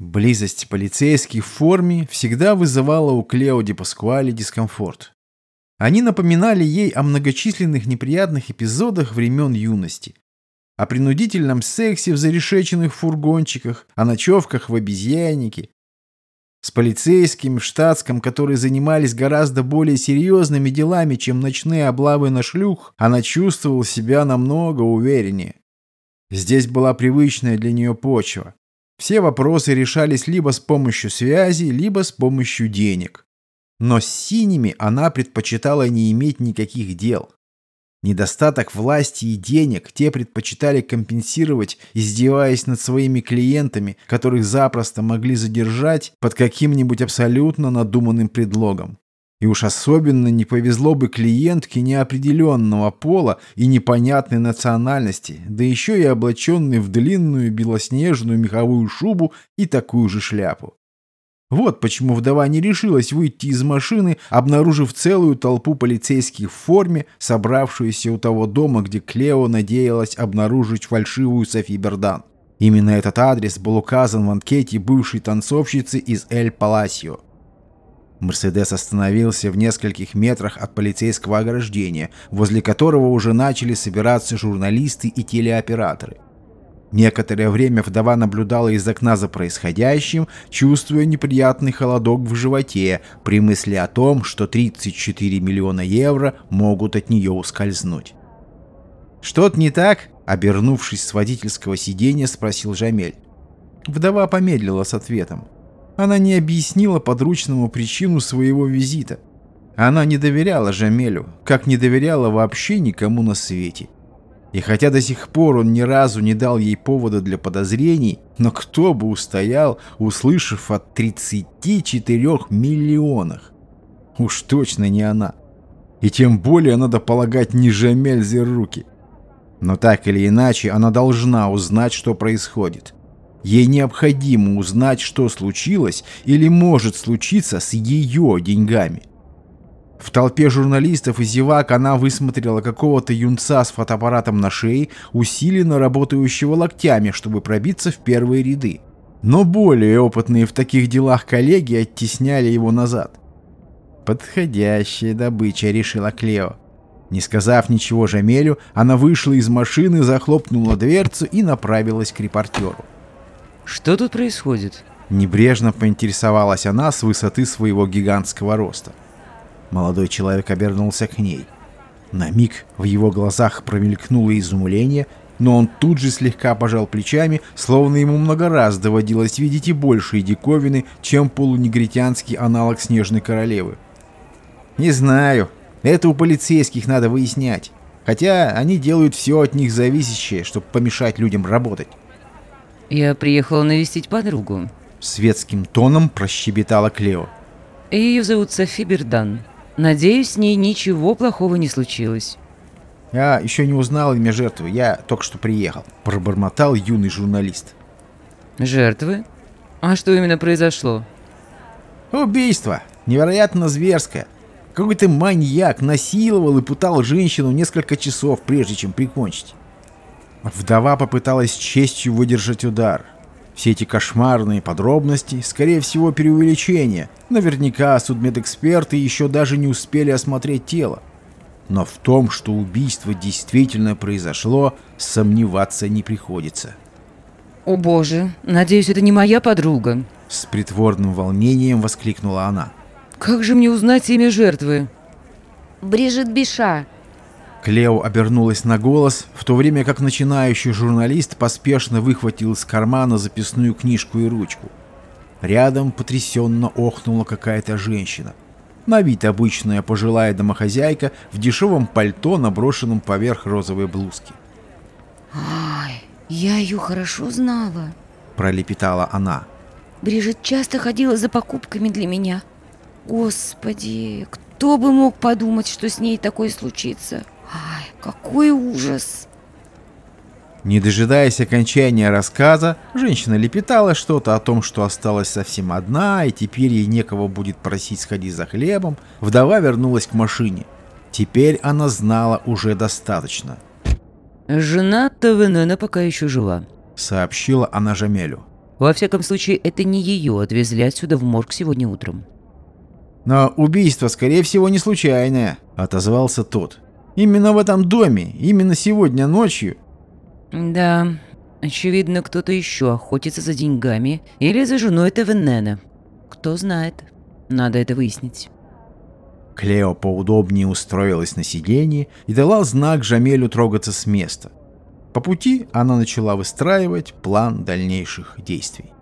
Близость полицейских в форме всегда вызывала у Клео Ди Паскуали дискомфорт. Они напоминали ей о многочисленных неприятных эпизодах времен юности. О принудительном сексе в зарешеченных фургончиках, о ночевках в обезьяннике. С полицейскими в штатском, которые занимались гораздо более серьезными делами, чем ночные облавы на шлюх, она чувствовала себя намного увереннее. Здесь была привычная для нее почва. Все вопросы решались либо с помощью связи, либо с помощью денег. Но с синими она предпочитала не иметь никаких дел. Недостаток власти и денег те предпочитали компенсировать, издеваясь над своими клиентами, которых запросто могли задержать под каким-нибудь абсолютно надуманным предлогом. И уж особенно не повезло бы клиентке неопределенного пола и непонятной национальности, да еще и облаченной в длинную белоснежную меховую шубу и такую же шляпу. Вот почему вдова не решилась выйти из машины, обнаружив целую толпу полицейских в форме, собравшуюся у того дома, где Клео надеялась обнаружить фальшивую Софи Бердан. Именно этот адрес был указан в анкете бывшей танцовщицы из Эль Паласио. Мерседес остановился в нескольких метрах от полицейского ограждения, возле которого уже начали собираться журналисты и телеоператоры. Некоторое время вдова наблюдала из окна за происходящим, чувствуя неприятный холодок в животе при мысли о том, что 34 миллиона евро могут от нее ускользнуть. «Что-то не так?» — обернувшись с водительского сиденья, спросил Жамель. Вдова помедлила с ответом. Она не объяснила подручному причину своего визита. Она не доверяла Жамелю, как не доверяла вообще никому на свете. И хотя до сих пор он ни разу не дал ей повода для подозрений, но кто бы устоял, услышав о 34 миллионах? Уж точно не она. И тем более надо полагать не Жамель руки. Но так или иначе, она должна узнать, что происходит. Ей необходимо узнать, что случилось или может случиться с ее деньгами. В толпе журналистов и зевак она высмотрела какого-то юнца с фотоаппаратом на шее, усиленно работающего локтями, чтобы пробиться в первые ряды. Но более опытные в таких делах коллеги оттесняли его назад. «Подходящая добыча», — решила Клео. Не сказав ничего Жамелю, она вышла из машины, захлопнула дверцу и направилась к репортеру. Что тут происходит? Небрежно поинтересовалась она с высоты своего гигантского роста. Молодой человек обернулся к ней. На миг в его глазах промелькнуло изумление, но он тут же слегка пожал плечами, словно ему много раз доводилось видеть и большие диковины, чем полунегритянский аналог Снежной Королевы. «Не знаю. Это у полицейских надо выяснять. Хотя они делают все от них зависящее, чтобы помешать людям работать. Я приехала навестить подругу. Светским тоном прощебетала Клео. Ее зовут Софи Бердан. Надеюсь, с ней ничего плохого не случилось. Я еще не узнал имя жертвы, я только что приехал. Пробормотал юный журналист. Жертвы? А что именно произошло? Убийство. Невероятно зверское. Какой-то маньяк насиловал и пытал женщину несколько часов, прежде чем прикончить. Вдова попыталась честью выдержать удар. Все эти кошмарные подробности, скорее всего, преувеличение. Наверняка судмедэксперты еще даже не успели осмотреть тело. Но в том, что убийство действительно произошло, сомневаться не приходится. «О боже, надеюсь, это не моя подруга!» С притворным волнением воскликнула она. «Как же мне узнать имя жертвы?» «Брижит Биша», Клео обернулась на голос, в то время как начинающий журналист поспешно выхватил из кармана записную книжку и ручку. Рядом потрясенно охнула какая-то женщина. На вид обычная пожилая домохозяйка в дешевом пальто, наброшенном поверх розовой блузки. «Ай, я ее хорошо знала», — пролепетала она. «Брижит часто ходила за покупками для меня. Господи, кто бы мог подумать, что с ней такое случится?» Ай, какой ужас! Не дожидаясь окончания рассказа, женщина лепетала что-то о том, что осталась совсем одна, и теперь ей некого будет просить сходить за хлебом. Вдова вернулась к машине. Теперь она знала уже достаточно. «Жена Тавенена пока еще жива», — сообщила она Жамелю. Во всяком случае, это не ее отвезли отсюда в морг сегодня утром. «Но убийство, скорее всего, не случайное», — отозвался тот. «Именно в этом доме, именно сегодня ночью». Да, очевидно, кто-то еще охотится за деньгами или за женой Тевенена. Кто знает. Надо это выяснить. Клео поудобнее устроилась на сиденье и дала знак Жамелю трогаться с места. По пути она начала выстраивать план дальнейших действий.